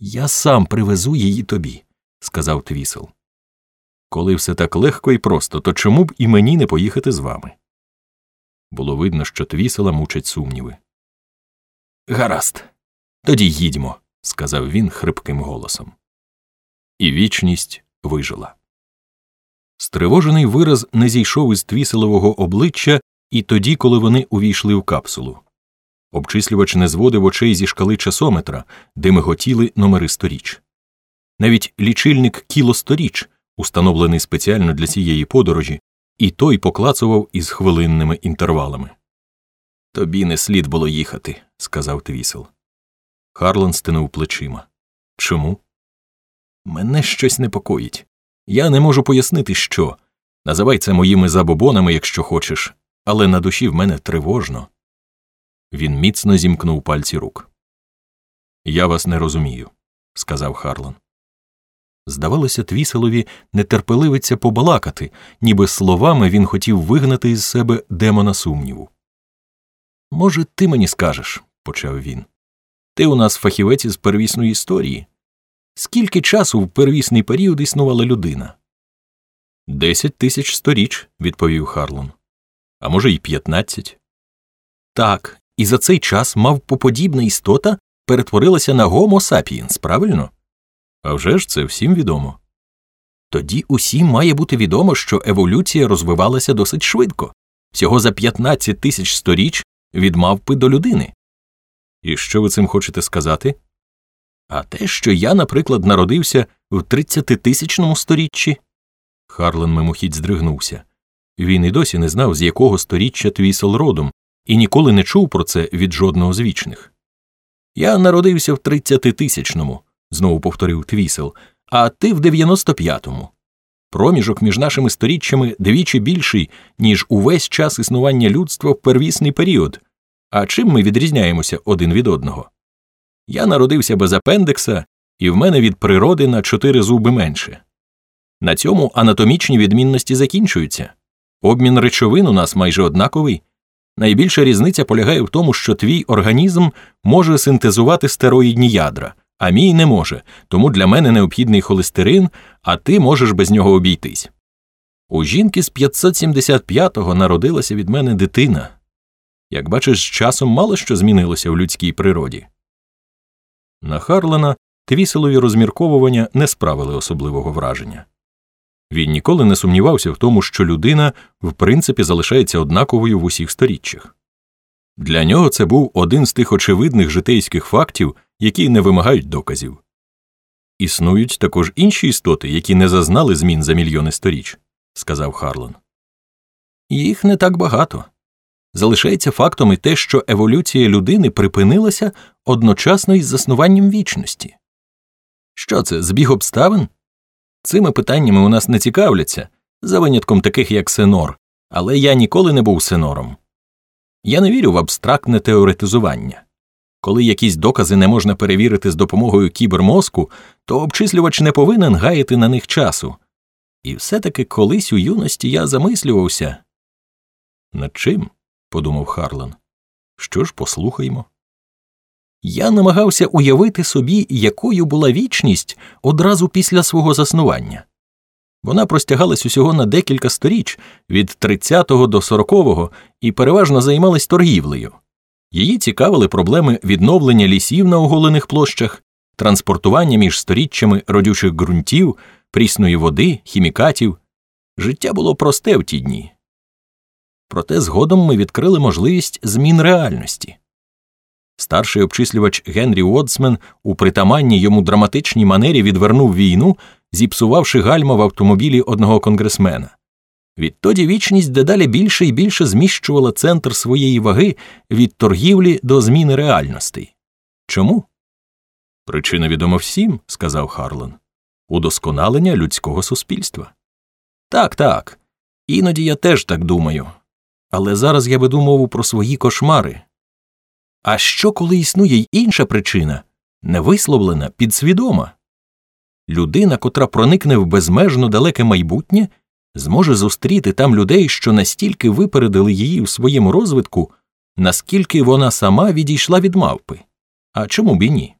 Я сам привезу її тобі, сказав Твісел. Коли все так легко і просто, то чому б і мені не поїхати з вами? Було видно, що Твісела мучать сумніви. Гаразд, тоді їдьмо, сказав він хрипким голосом. І вічність вижила. Стривожений вираз не зійшов із твіселового обличчя і тоді, коли вони увійшли в капсулу. Обчислювач не зводив очей зі шкали часометра, де миготіли номери сторіч. Навіть лічильник кілосторіч, установлений спеціально для цієї подорожі, і той поклацував із хвилинними інтервалами. Тобі не слід було їхати, сказав Твісел. Харлан стенув плечима. Чому? Мене щось непокоїть. Я не можу пояснити, що. Називай це моїми забобонами, якщо хочеш, але на душі в мене тривожно. Він міцно зімкнув пальці рук. Я вас не розумію, сказав Харлан. Здавалося, твіселові нетерпеливиться побалакати, ніби словами він хотів вигнати із себе демона сумніву. Може, ти мені скажеш, почав він. Ти у нас фахівець із первісної історії. Скільки часу в первісний період існувала людина? Десять тисяч сторіч, відповів Харлон. А може, й п'ятнадцять. Так, і за цей час мавпоподібна істота перетворилася на Homo sapiens, правильно? Авжеж це всім відомо. Тоді усім має бути відомо, що еволюція розвивалася досить швидко, всього за 15 тисяч сторіч від мавпи до людини. І що ви цим хочете сказати? А те, що я, наприклад, народився в 30-тисячному сторіччі. Харлен мимохідь здригнувся. Він і досі не знав, з якого сторіччя Твісел родом, і ніколи не чув про це від жодного з вічних. Я народився в 30-тисячному, знову повторив Твісел, а ти в 95-му. Проміжок між нашими сторіччями двічі більший, ніж увесь час існування людства в первісний період. А чим ми відрізняємося один від одного? Я народився без апендикса, і в мене від природи на чотири зуби менше. На цьому анатомічні відмінності закінчуються. Обмін речовин у нас майже однаковий. Найбільша різниця полягає в тому, що твій організм може синтезувати стероїдні ядра, а мій не може, тому для мене необхідний холестерин, а ти можеш без нього обійтись. У жінки з 575-го народилася від мене дитина. Як бачиш, з часом мало що змінилося в людській природі. На Харлена Твіселові розмірковування не справили особливого враження. Він ніколи не сумнівався в тому, що людина в принципі залишається однаковою в усіх сторіччях. Для нього це був один з тих очевидних житейських фактів, які не вимагають доказів. Існують також інші істоти, які не зазнали змін за мільйони сторіч, сказав Харлан. Їх не так багато. Залишається фактом і те, що еволюція людини припинилася одночасно із заснуванням вічності. Що це, збіг обставин? Цими питаннями у нас не цікавляться, за винятком таких, як Сенор, але я ніколи не був сенором. Я не вірю в абстрактне теоретизування. Коли якісь докази не можна перевірити з допомогою кібермозку, то обчислювач не повинен гаяти на них часу. І все таки колись у юності я замислювався. Над чим? подумав Харлан. Що ж послухаймо. Я намагався уявити собі, якою була вічність одразу після свого заснування. Вона простягалась усього на декілька сторіч від 30-го до 40-го і переважно займалась торгівлею. Її цікавили проблеми відновлення лісів на оголених площах, транспортування між сторіччями родючих ґрунтів, прісної води, хімікатів. Життя було просте в ті дні. Проте згодом ми відкрили можливість змін реальності. Старший обчислювач Генрі Уодсмен у притаманній йому драматичній манері відвернув війну, зіпсувавши гальма в автомобілі одного конгресмена. Відтоді вічність дедалі більше і більше зміщувала центр своєї ваги від торгівлі до зміни реальностей. Чому? Причина відома всім, сказав Харлан удосконалення людського суспільства. Так, так. Іноді я теж так думаю. Але зараз я веду мову про свої кошмари. А що, коли існує й інша причина невисловлена, підсвідома? Людина, котра проникне в безмежно далеке майбутнє, зможе зустріти там людей, що настільки випередили її в своєму розвитку, наскільки вона сама відійшла від мавпи. А чому б і ні?